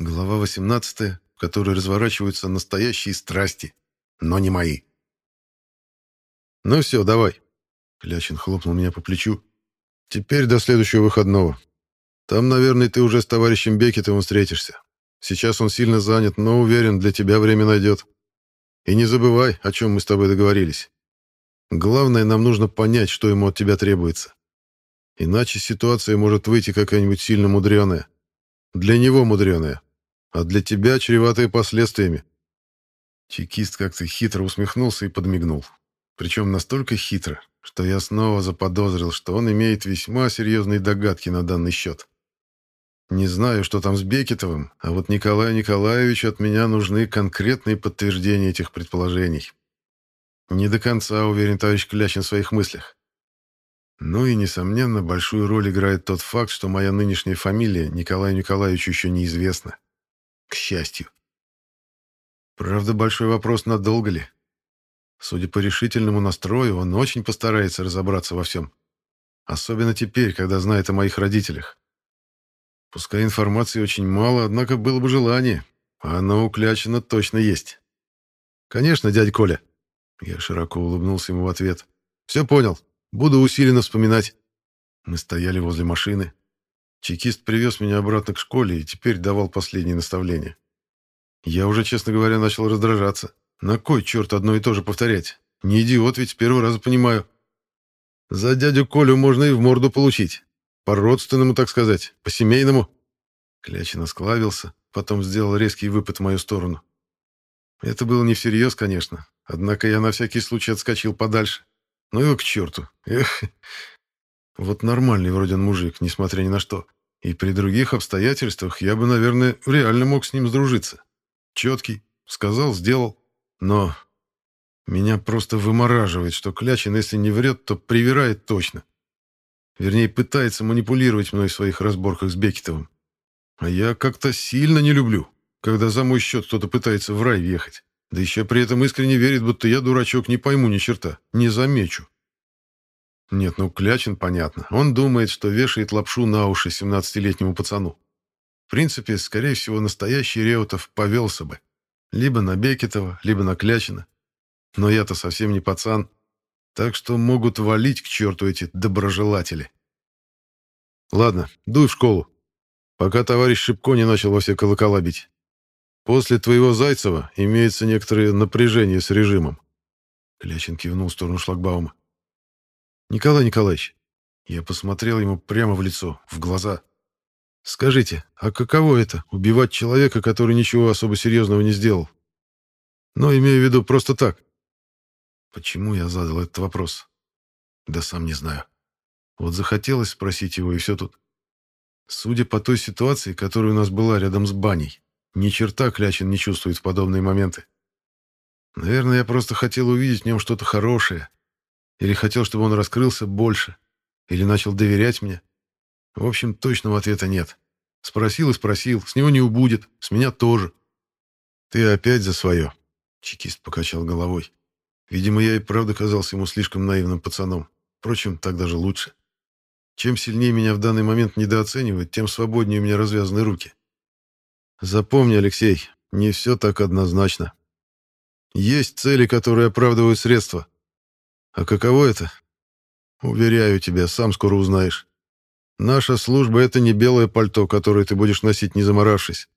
Глава 18, в которой разворачиваются настоящие страсти, но не мои. «Ну все, давай». Клячин хлопнул меня по плечу. «Теперь до следующего выходного. Там, наверное, ты уже с товарищем Бекетовым встретишься. Сейчас он сильно занят, но уверен, для тебя время найдет. И не забывай, о чем мы с тобой договорились. Главное, нам нужно понять, что ему от тебя требуется. Иначе ситуация может выйти какая-нибудь сильно мудреная. Для него мудреная, а для тебя чреватая последствиями. Чекист как-то хитро усмехнулся и подмигнул. Причем настолько хитро, что я снова заподозрил, что он имеет весьма серьезные догадки на данный счет. Не знаю, что там с Бекетовым, а вот Николаю Николаевичу от меня нужны конкретные подтверждения этих предположений. Не до конца уверен товарищ Клячин в своих мыслях. Ну и, несомненно, большую роль играет тот факт, что моя нынешняя фамилия Николаю Николаевичу еще неизвестна. К счастью. Правда, большой вопрос, надолго ли. Судя по решительному настрою, он очень постарается разобраться во всем. Особенно теперь, когда знает о моих родителях. Пускай информации очень мало, однако было бы желание, а оно у Клячина точно есть. «Конечно, дядя Коля». Я широко улыбнулся ему в ответ. «Все понял. Буду усиленно вспоминать». Мы стояли возле машины. Чекист привез меня обратно к школе и теперь давал последние наставления. Я уже, честно говоря, начал раздражаться. На кой черт одно и то же повторять? Не идиот ведь, с первого раза понимаю. За дядю Колю можно и в морду получить. По-родственному, так сказать, по-семейному. Клячин осклавился, потом сделал резкий выпад в мою сторону. Это было не всерьез, конечно, однако я на всякий случай отскочил подальше. Ну его к черту. Эх. Вот нормальный вроде он мужик, несмотря ни на что. И при других обстоятельствах я бы, наверное, реально мог с ним сдружиться. Четкий, сказал, сделал. Но меня просто вымораживает, что Клячин, если не врет, то привирает точно. Вернее, пытается манипулировать мной в своих разборках с Бекетовым. А я как-то сильно не люблю, когда за мой счет кто-то пытается в рай въехать. Да еще при этом искренне верит, будто я, дурачок, не пойму ни черта, не замечу. Нет, ну Клячин, понятно. Он думает, что вешает лапшу на уши 17-летнему пацану. В принципе, скорее всего, настоящий Реутов повелся бы. Либо на Бекетова, либо на Клячина. Но я-то совсем не пацан, так что могут валить к черту эти доброжелатели. Ладно, дуй в школу, пока товарищ Шипко не начал во все колокола бить. После твоего Зайцева имеется некоторое напряжение с режимом. Клячин кивнул в сторону шлагбаума. Николай Николаевич, я посмотрел ему прямо в лицо, в глаза. Скажите, а каково это — убивать человека, который ничего особо серьезного не сделал? Ну, имею в виду просто так. Почему я задал этот вопрос? Да сам не знаю. Вот захотелось спросить его, и все тут. Судя по той ситуации, которая у нас была рядом с баней, ни черта Клячин не чувствует в подобные моменты. Наверное, я просто хотел увидеть в нем что-то хорошее. Или хотел, чтобы он раскрылся больше. Или начал доверять мне. В общем, точного ответа нет. Спросил и спросил. С него не убудет. С меня тоже. Ты опять за свое. Чекист покачал головой. Видимо, я и правда казался ему слишком наивным пацаном. Впрочем, так даже лучше. Чем сильнее меня в данный момент недооценивают, тем свободнее у меня развязаны руки. Запомни, Алексей, не все так однозначно. Есть цели, которые оправдывают средства. А каково это? Уверяю тебя, сам скоро узнаешь. Наша служба — это не белое пальто, которое ты будешь носить, не заморавшись.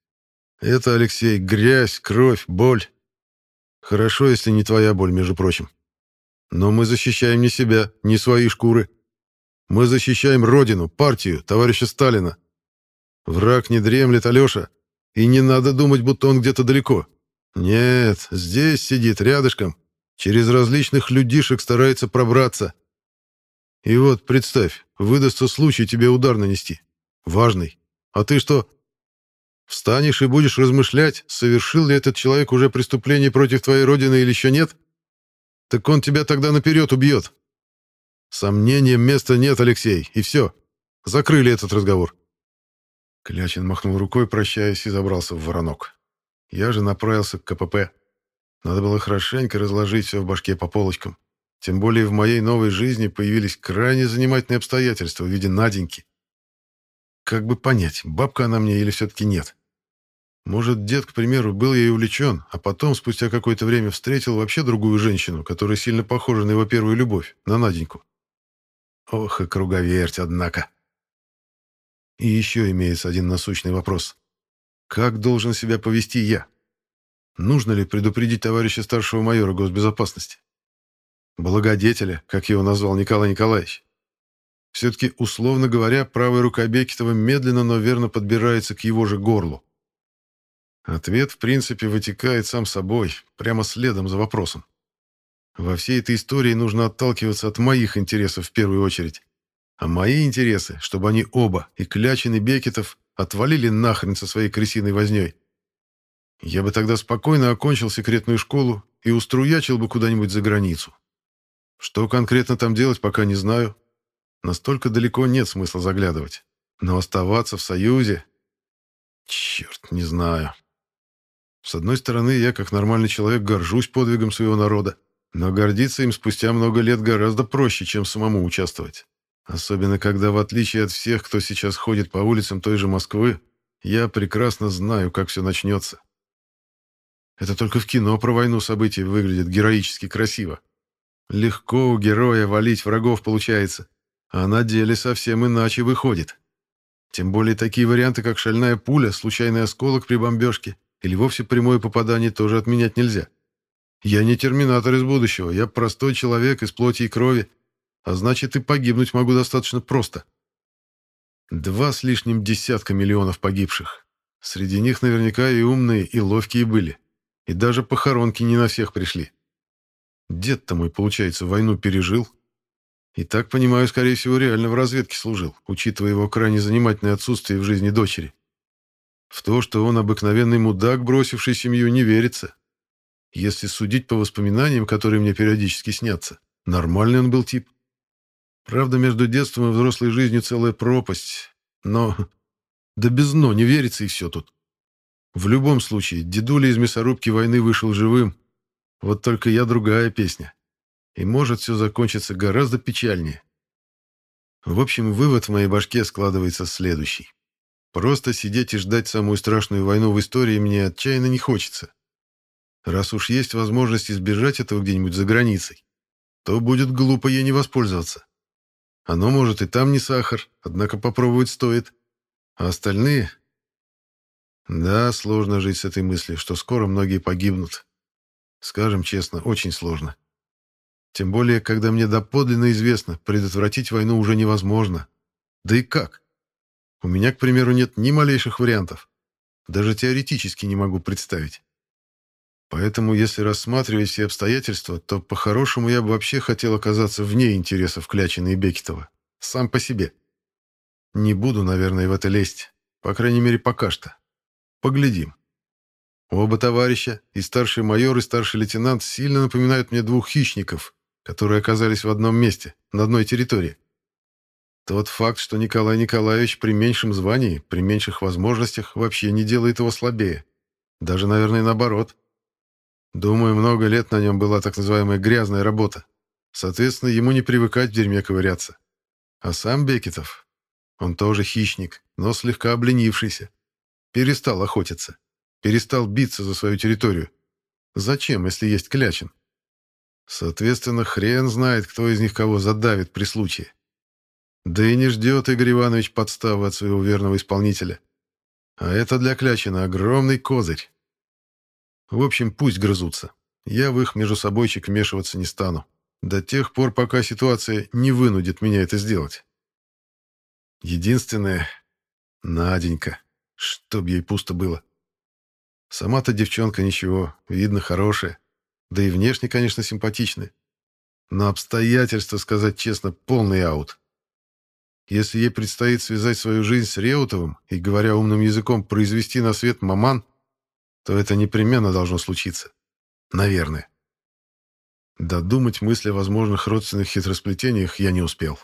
Это, Алексей, грязь, кровь, боль. Хорошо, если не твоя боль, между прочим. Но мы защищаем не себя, не свои шкуры. Мы защищаем Родину, партию, товарища Сталина. Враг не дремлет, Алеша. И не надо думать, будто он где-то далеко. Нет, здесь сидит, рядышком. Через различных людишек старается пробраться. И вот, представь, выдастся случай тебе удар нанести. Важный. А ты что, Встанешь и будешь размышлять, совершил ли этот человек уже преступление против твоей родины или еще нет? Так он тебя тогда наперед убьет. Сомнениям места нет, Алексей, и все. Закрыли этот разговор. Клячин махнул рукой, прощаясь, и забрался в воронок. Я же направился к КПП. Надо было хорошенько разложить все в башке по полочкам. Тем более в моей новой жизни появились крайне занимательные обстоятельства в виде Наденьки. Как бы понять, бабка она мне или все-таки нет? Может, дед, к примеру, был ей увлечен, а потом, спустя какое-то время, встретил вообще другую женщину, которая сильно похожа на его первую любовь, на Наденьку. Ох и круговерть, однако. И еще имеется один насущный вопрос. Как должен себя повести я? Нужно ли предупредить товарища старшего майора госбезопасности? Благодетеля, как его назвал Николай Николаевич. Все-таки, условно говоря, правая рука Бекетова медленно, но верно подбирается к его же горлу. Ответ, в принципе, вытекает сам собой, прямо следом за вопросом. Во всей этой истории нужно отталкиваться от моих интересов в первую очередь. А мои интересы, чтобы они оба, и Клячин, и Бекетов, отвалили нахрен со своей крысиной вознёй. Я бы тогда спокойно окончил секретную школу и уструячил бы куда-нибудь за границу. Что конкретно там делать, пока не знаю. Настолько далеко нет смысла заглядывать. Но оставаться в Союзе... Черт, не знаю. С одной стороны, я, как нормальный человек, горжусь подвигом своего народа, но гордиться им спустя много лет гораздо проще, чем самому участвовать. Особенно, когда, в отличие от всех, кто сейчас ходит по улицам той же Москвы, я прекрасно знаю, как все начнется. Это только в кино про войну события выглядит героически красиво. Легко у героя валить врагов получается, а на деле совсем иначе выходит. Тем более такие варианты, как шальная пуля, случайный осколок при бомбежке или вовсе прямое попадание тоже отменять нельзя. Я не терминатор из будущего, я простой человек из плоти и крови, а значит и погибнуть могу достаточно просто. Два с лишним десятка миллионов погибших. Среди них наверняка и умные, и ловкие были. И даже похоронки не на всех пришли. Дед-то мой, получается, войну пережил. И так, понимаю, скорее всего, реально в разведке служил, учитывая его крайне занимательное отсутствие в жизни дочери. В то, что он обыкновенный мудак, бросивший семью, не верится. Если судить по воспоминаниям, которые мне периодически снятся, нормальный он был тип. Правда, между детством и взрослой жизнью целая пропасть. Но... Да без «но» не верится и все тут. В любом случае, дедуля из мясорубки войны вышел живым. Вот только я другая песня. И может все закончиться гораздо печальнее. В общем, вывод в моей башке складывается следующий. Просто сидеть и ждать самую страшную войну в истории мне отчаянно не хочется. Раз уж есть возможность избежать этого где-нибудь за границей, то будет глупо ей не воспользоваться. Оно, может, и там не сахар, однако попробовать стоит. А остальные... Да, сложно жить с этой мыслью, что скоро многие погибнут. Скажем честно, очень сложно. Тем более, когда мне доподлинно известно, предотвратить войну уже невозможно. Да и как? У меня, к примеру, нет ни малейших вариантов. Даже теоретически не могу представить. Поэтому, если рассматривать все обстоятельства, то по-хорошему я бы вообще хотел оказаться вне интересов Клячина и Бекетова. Сам по себе. Не буду, наверное, в это лезть. По крайней мере, пока что. Поглядим. Оба товарища, и старший майор, и старший лейтенант, сильно напоминают мне двух хищников, которые оказались в одном месте, на одной территории. Тот факт, что Николай Николаевич при меньшем звании, при меньших возможностях, вообще не делает его слабее. Даже, наверное, наоборот. Думаю, много лет на нем была так называемая грязная работа. Соответственно, ему не привыкать в дерьме ковыряться. А сам Бекетов, он тоже хищник, но слегка обленившийся. Перестал охотиться. Перестал биться за свою территорию. Зачем, если есть Клячин? Соответственно, хрен знает, кто из них кого задавит при случае. Да и не ждет Игорь Иванович подставы от своего верного исполнителя. А это для Клячина огромный козырь. В общем, пусть грызутся. Я в их между собойчик вмешиваться не стану. До тех пор, пока ситуация не вынудит меня это сделать. Единственное... Наденька. Чтоб ей пусто было. Сама-то девчонка ничего, видно, хорошая. Да и внешне, конечно, симпатичная. Но обстоятельства, сказать честно, полный аут. Если ей предстоит связать свою жизнь с Реутовым и, говоря умным языком, произвести на свет маман, то это непременно должно случиться. Наверное. Додумать мысли о возможных родственных хитросплетениях я не успел.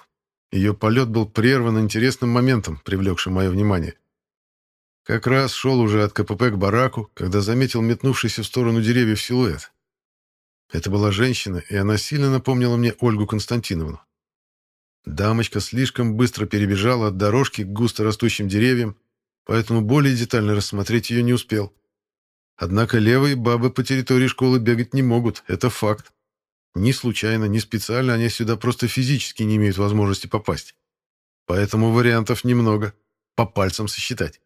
Ее полет был прерван интересным моментом, привлекшим мое внимание. Как раз шел уже от КПП к бараку, когда заметил метнувшийся в сторону деревьев силуэт. Это была женщина, и она сильно напомнила мне Ольгу Константиновну. Дамочка слишком быстро перебежала от дорожки к густо растущим деревьям, поэтому более детально рассмотреть ее не успел. Однако левые бабы по территории школы бегать не могут, это факт. Ни случайно, ни специально они сюда просто физически не имеют возможности попасть. Поэтому вариантов немного, по пальцам сосчитать.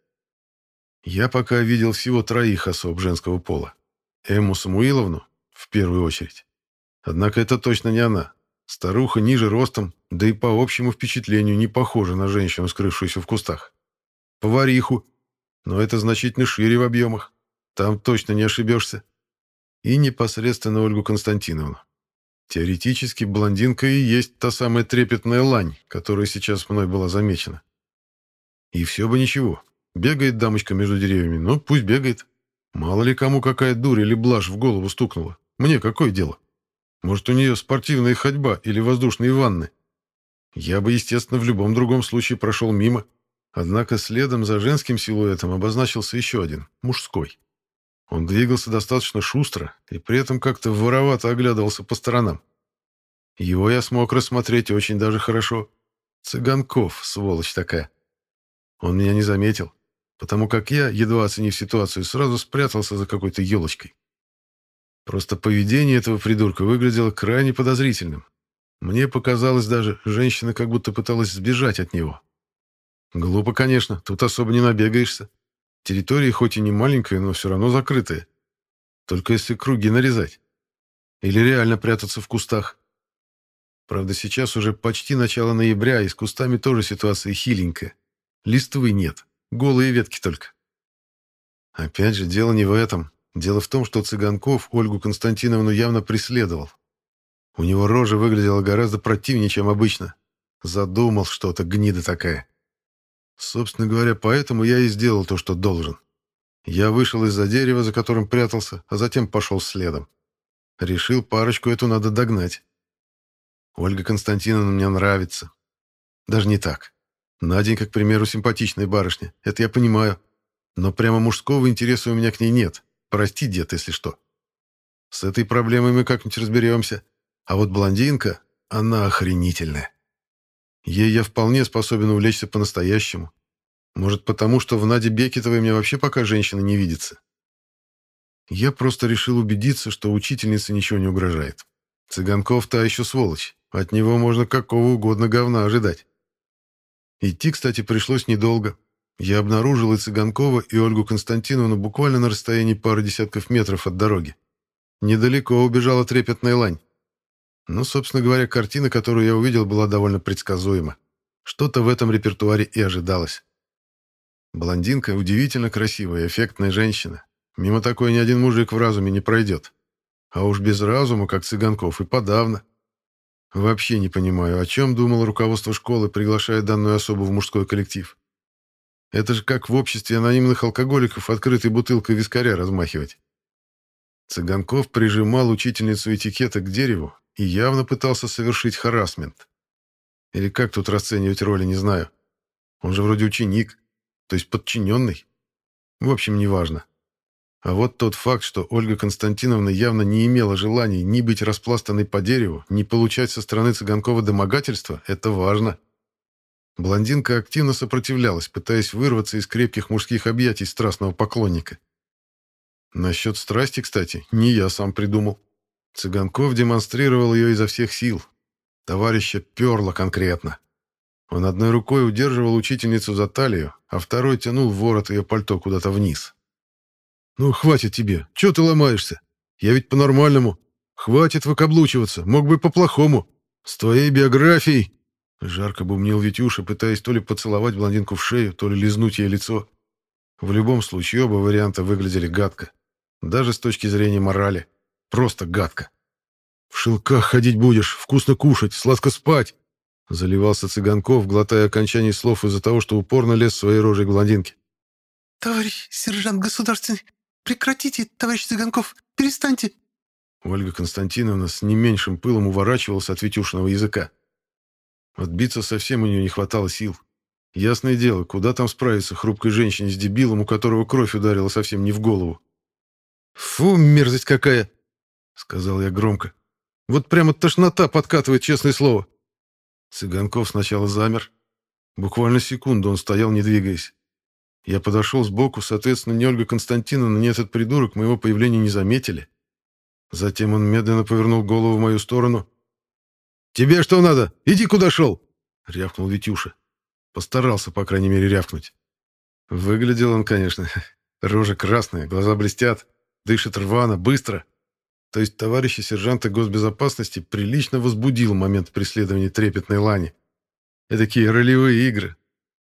Я пока видел всего троих особ женского пола. Эмму Самуиловну, в первую очередь. Однако это точно не она. Старуха ниже ростом, да и по общему впечатлению не похожа на женщину, скрывшуюся в кустах. Повариху, но это значительно шире в объемах. Там точно не ошибешься. И непосредственно Ольгу Константиновну. Теоретически блондинка и есть та самая трепетная лань, которая сейчас мной была замечена. И все бы ничего. Бегает дамочка между деревьями, ну пусть бегает. Мало ли кому какая дурь или блажь в голову стукнула. Мне какое дело? Может, у нее спортивная ходьба или воздушные ванны? Я бы, естественно, в любом другом случае прошел мимо. Однако следом за женским силуэтом обозначился еще один, мужской. Он двигался достаточно шустро и при этом как-то воровато оглядывался по сторонам. Его я смог рассмотреть очень даже хорошо. Цыганков, сволочь такая. Он меня не заметил, потому как я, едва оценив ситуацию, сразу спрятался за какой-то елочкой. Просто поведение этого придурка выглядело крайне подозрительным. Мне показалось даже, женщина как будто пыталась сбежать от него. Глупо, конечно, тут особо не набегаешься. Территория хоть и не маленькая, но все равно закрытая. Только если круги нарезать. Или реально прятаться в кустах. Правда, сейчас уже почти начало ноября, и с кустами тоже ситуация хиленькая. Листвы нет, голые ветки только. Опять же, дело не в этом. Дело в том, что Цыганков Ольгу Константиновну явно преследовал. У него рожа выглядела гораздо противнее, чем обычно. Задумал что-то, гнида такая. Собственно говоря, поэтому я и сделал то, что должен. Я вышел из-за дерева, за которым прятался, а затем пошел следом. Решил, парочку эту надо догнать. Ольга Константиновна мне нравится. Даже не так. Наденька, к примеру, симпатичная барышня. Это я понимаю. Но прямо мужского интереса у меня к ней нет. Прости, дед, если что. С этой проблемой мы как-нибудь разберемся. А вот блондинка, она охренительная. Ей я вполне способен увлечься по-настоящему. Может, потому что в Наде Бекетовой мне вообще пока женщина не видится. Я просто решил убедиться, что учительнице ничего не угрожает. Цыганков та еще сволочь. От него можно какого угодно говна ожидать. Идти, кстати, пришлось недолго. Я обнаружил и Цыганкова, и Ольгу Константиновну буквально на расстоянии пары десятков метров от дороги. Недалеко убежала трепетная лань. Ну, собственно говоря, картина, которую я увидел, была довольно предсказуема. Что-то в этом репертуаре и ожидалось. Блондинка удивительно красивая, эффектная женщина. Мимо такой ни один мужик в разуме не пройдет. А уж без разума, как Цыганков, и подавно. Вообще не понимаю, о чем думало руководство школы, приглашая данную особу в мужской коллектив. Это же как в обществе анонимных алкоголиков открытой бутылкой вискаря размахивать. Цыганков прижимал учительницу этикета к дереву и явно пытался совершить харасмент. Или как тут расценивать роли, не знаю. Он же вроде ученик, то есть подчиненный. В общем, неважно. А вот тот факт, что Ольга Константиновна явно не имела желания ни быть распластанной по дереву, ни получать со стороны Цыганкова домогательства, это важно. Блондинка активно сопротивлялась, пытаясь вырваться из крепких мужских объятий страстного поклонника. Насчет страсти, кстати, не я сам придумал. Цыганков демонстрировал ее изо всех сил. Товарища перло конкретно. Он одной рукой удерживал учительницу за талию, а второй тянул ворот ее пальто куда-то вниз. «Ну, хватит тебе. Чего ты ломаешься? Я ведь по-нормальному. Хватит выкаблучиваться. Мог бы по-плохому. С твоей биографией...» Жарко бумнил Витюша, пытаясь то ли поцеловать блондинку в шею, то ли лизнуть ей лицо. В любом случае, оба варианта выглядели гадко. Даже с точки зрения морали. Просто гадко. «В шелках ходить будешь, вкусно кушать, сладко спать!» Заливался Цыганков, глотая окончание слов из-за того, что упорно лез своей рожей к блондинке. «Товарищ сержант государственный, прекратите, товарищ Цыганков, перестаньте!» Ольга Константиновна с не меньшим пылом уворачивалась от Витюшиного языка. Отбиться совсем у нее не хватало сил. Ясное дело, куда там справиться хрупкой женщине с дебилом, у которого кровь ударила совсем не в голову. «Фу, мерзость какая!» — сказал я громко. «Вот прямо тошнота подкатывает, честное слово!» Цыганков сначала замер. Буквально секунду он стоял, не двигаясь. Я подошел сбоку, соответственно, ни Ольга Константиновна, ни этот придурок моего появления не заметили. Затем он медленно повернул голову в мою сторону. «Тебе что надо? Иди, куда шел!» — рявкнул Витюша. Постарался, по крайней мере, рявкнуть. Выглядел он, конечно, рожа красная, глаза блестят, дышит рвано, быстро. То есть товарища сержанта госбезопасности прилично возбудил момент преследования трепетной лани. Эдакие ролевые игры.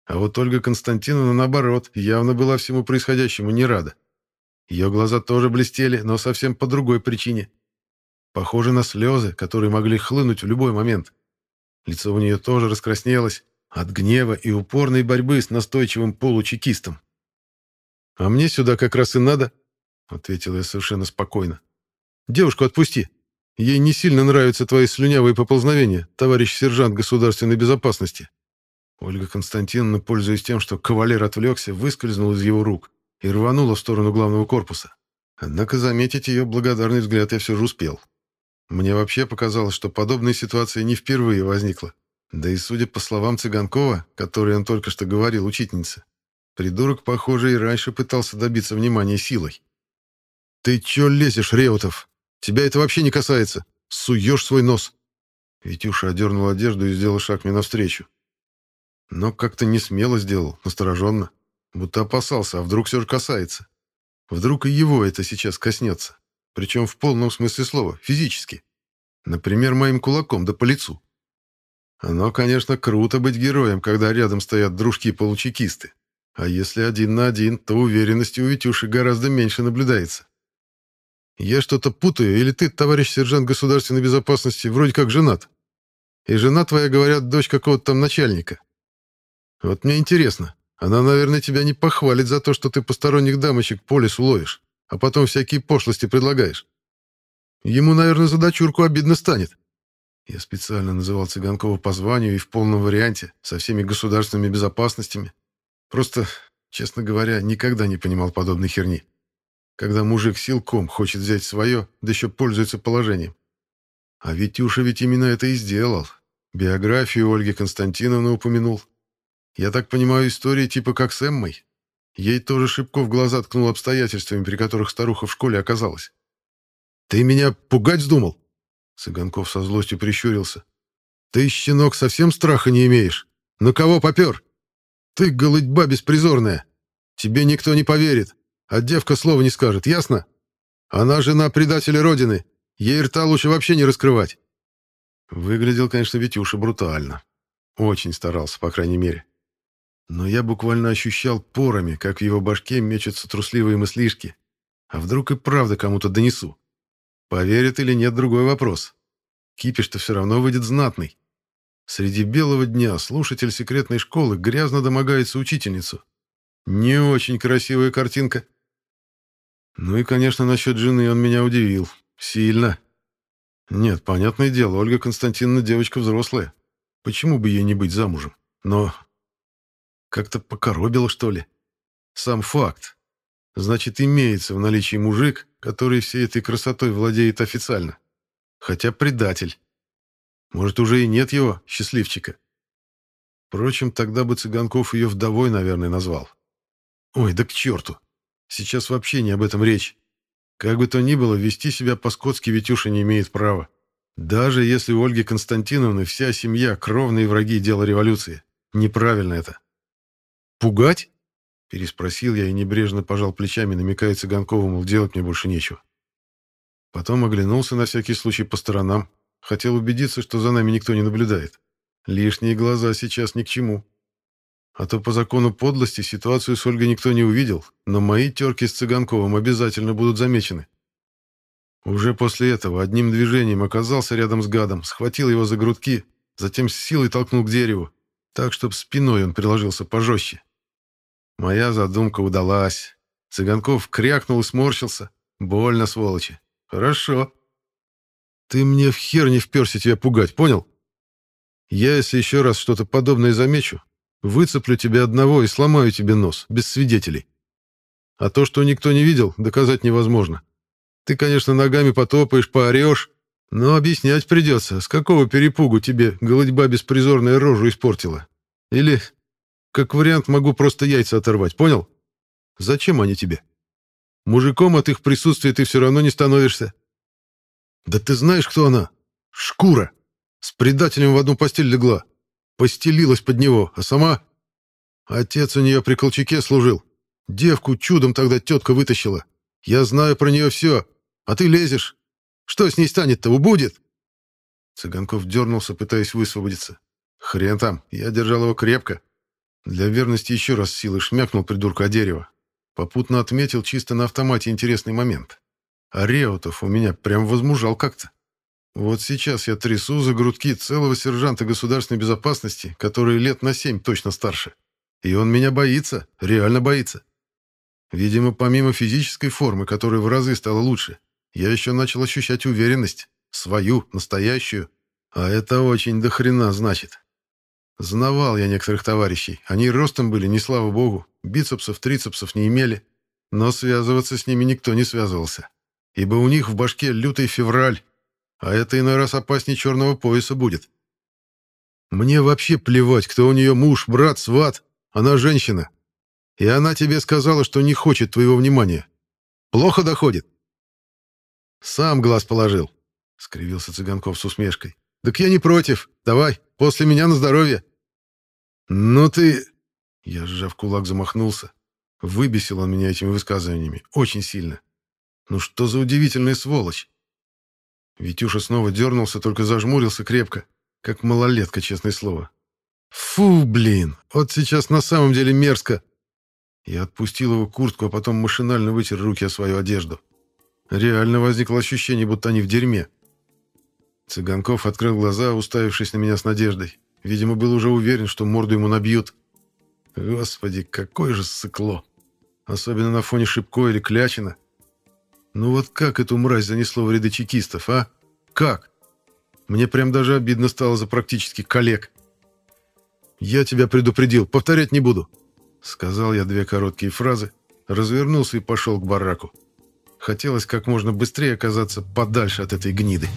А вот Ольга Константиновна, наоборот, явно была всему происходящему не рада. Ее глаза тоже блестели, но совсем по другой причине. Похоже на слезы, которые могли хлынуть в любой момент. Лицо у нее тоже раскраснелось от гнева и упорной борьбы с настойчивым получекистом. «А мне сюда как раз и надо», — ответил я совершенно спокойно. «Девушку отпусти. Ей не сильно нравятся твои слюнявые поползновения, товарищ сержант государственной безопасности». Ольга Константиновна, пользуясь тем, что кавалер отвлекся, выскользнул из его рук и рванула в сторону главного корпуса. Однако заметить ее благодарный взгляд я все же успел. Мне вообще показалось, что подобная ситуация не впервые возникла. Да и судя по словам Цыганкова, которые он только что говорил учительнице, придурок, похоже, и раньше пытался добиться внимания силой. «Ты чё лезешь, Реутов? Тебя это вообще не касается. Суешь свой нос!» Витюша одернул одежду и сделал шаг мне навстречу. Но как-то не смело сделал, настороженно. Будто опасался, а вдруг все же касается. Вдруг и его это сейчас коснется. Причем в полном смысле слова, физически. Например, моим кулаком, да по лицу. Оно, конечно, круто быть героем, когда рядом стоят дружки-получекисты. А если один на один, то уверенности у Витюши гораздо меньше наблюдается. Я что-то путаю, или ты, товарищ сержант государственной безопасности, вроде как женат? И жена твоя, говорят, дочь какого-то там начальника. Вот мне интересно, она, наверное, тебя не похвалит за то, что ты посторонних дамочек по лесу ловишь, а потом всякие пошлости предлагаешь. Ему, наверное, за дочурку обидно станет. Я специально называл Цыганкова по званию и в полном варианте, со всеми государственными безопасностями. Просто, честно говоря, никогда не понимал подобной херни. Когда мужик силком хочет взять свое, да еще пользуется положением. А Витюша ведь именно это и сделал. Биографию Ольги Константиновны упомянул. Я так понимаю, история типа как с Эммой. Ей тоже Шибко в глаза ткнул обстоятельствами, при которых старуха в школе оказалась. «Ты меня пугать вздумал?» Цыганков со злостью прищурился. «Ты, щенок, совсем страха не имеешь? На кого попер? Ты, голытьба беспризорная. Тебе никто не поверит, а девка слова не скажет, ясно? Она жена предателя Родины. Ей рта лучше вообще не раскрывать». Выглядел, конечно, Витюша брутально. Очень старался, по крайней мере. Но я буквально ощущал порами, как в его башке мечутся трусливые мыслишки. А вдруг и правда кому-то донесу? Поверит или нет, другой вопрос. Кипиш-то все равно выйдет знатный. Среди белого дня слушатель секретной школы грязно домогается учительницу. Не очень красивая картинка. Ну и, конечно, насчет жены он меня удивил. Сильно. Нет, понятное дело, Ольга Константиновна девочка взрослая. Почему бы ей не быть замужем? Но как-то покоробило, что ли. Сам факт. Значит, имеется в наличии мужик, который всей этой красотой владеет официально. Хотя предатель. Может, уже и нет его, счастливчика. Впрочем, тогда бы Цыганков ее вдовой, наверное, назвал. Ой, да к черту. Сейчас вообще не об этом речь. Как бы то ни было, вести себя по-скотски Витюша не имеет права. Даже если у Ольги Константиновны вся семья — кровные враги дела революции. Неправильно это. «Пугать?» — переспросил я и небрежно пожал плечами, намекая Цыганкову, мол, делать мне больше нечего. Потом оглянулся на всякий случай по сторонам. Хотел убедиться, что за нами никто не наблюдает. Лишние глаза сейчас ни к чему. А то по закону подлости ситуацию с Ольгой никто не увидел, но мои терки с Цыганковым обязательно будут замечены. Уже после этого одним движением оказался рядом с гадом, схватил его за грудки, затем с силой толкнул к дереву, так, чтобы спиной он приложился пожестче. Моя задумка удалась. Цыганков крякнул и сморщился. Больно, сволочи. Хорошо. Ты мне в хер не вперся тебя пугать, понял? Я, если еще раз что-то подобное замечу, выцеплю тебя одного и сломаю тебе нос, без свидетелей. А то, что никто не видел, доказать невозможно. Ты, конечно, ногами потопаешь, поорешь, но объяснять придется, с какого перепугу тебе голодьба беспризорная рожу испортила. Или Как вариант, могу просто яйца оторвать, понял? Зачем они тебе? Мужиком от их присутствия ты все равно не становишься. Да ты знаешь, кто она? Шкура. С предателем в одну постель легла. Постелилась под него, а сама... Отец у нее при Колчаке служил. Девку чудом тогда тетка вытащила. Я знаю про нее все. А ты лезешь. Что с ней станет-то? Убудет?» Цыганков дернулся, пытаясь высвободиться. «Хрен там, я держал его крепко. Для верности еще раз силой шмякнул придурка о дерево. Попутно отметил чисто на автомате интересный момент. А Реутов у меня прям возмужал как-то. Вот сейчас я трясу за грудки целого сержанта государственной безопасности, который лет на семь точно старше. И он меня боится, реально боится. Видимо, помимо физической формы, которая в разы стала лучше, я еще начал ощущать уверенность. Свою, настоящую. А это очень дохрена значит. Знавал я некоторых товарищей. Они ростом были, не слава богу. Бицепсов, трицепсов не имели. Но связываться с ними никто не связывался. Ибо у них в башке лютый февраль. А это иной раз опаснее черного пояса будет. Мне вообще плевать, кто у нее муж, брат, сват. Она женщина. И она тебе сказала, что не хочет твоего внимания. Плохо доходит. Сам глаз положил, — скривился Цыганков с усмешкой. «Так я не против. Давай, после меня на здоровье». «Ну ты...» Я, сжав кулак, замахнулся. Выбесил он меня этими высказываниями. Очень сильно. Ну что за удивительная сволочь? Витюша снова дернулся, только зажмурился крепко, как малолетка, честное слово. «Фу, блин! Вот сейчас на самом деле мерзко!» Я отпустил его куртку, а потом машинально вытер руки о свою одежду. Реально возникло ощущение, будто они в дерьме. Цыганков открыл глаза, уставившись на меня с надеждой. Видимо, был уже уверен, что морду ему набьют. Господи, какое же сыкло! Особенно на фоне Шипко или Клячина. Ну вот как эту мразь занесло в ряды чекистов, а? Как? Мне прям даже обидно стало за практически коллег. «Я тебя предупредил, повторять не буду», — сказал я две короткие фразы, развернулся и пошел к бараку. Хотелось как можно быстрее оказаться подальше от этой гниды.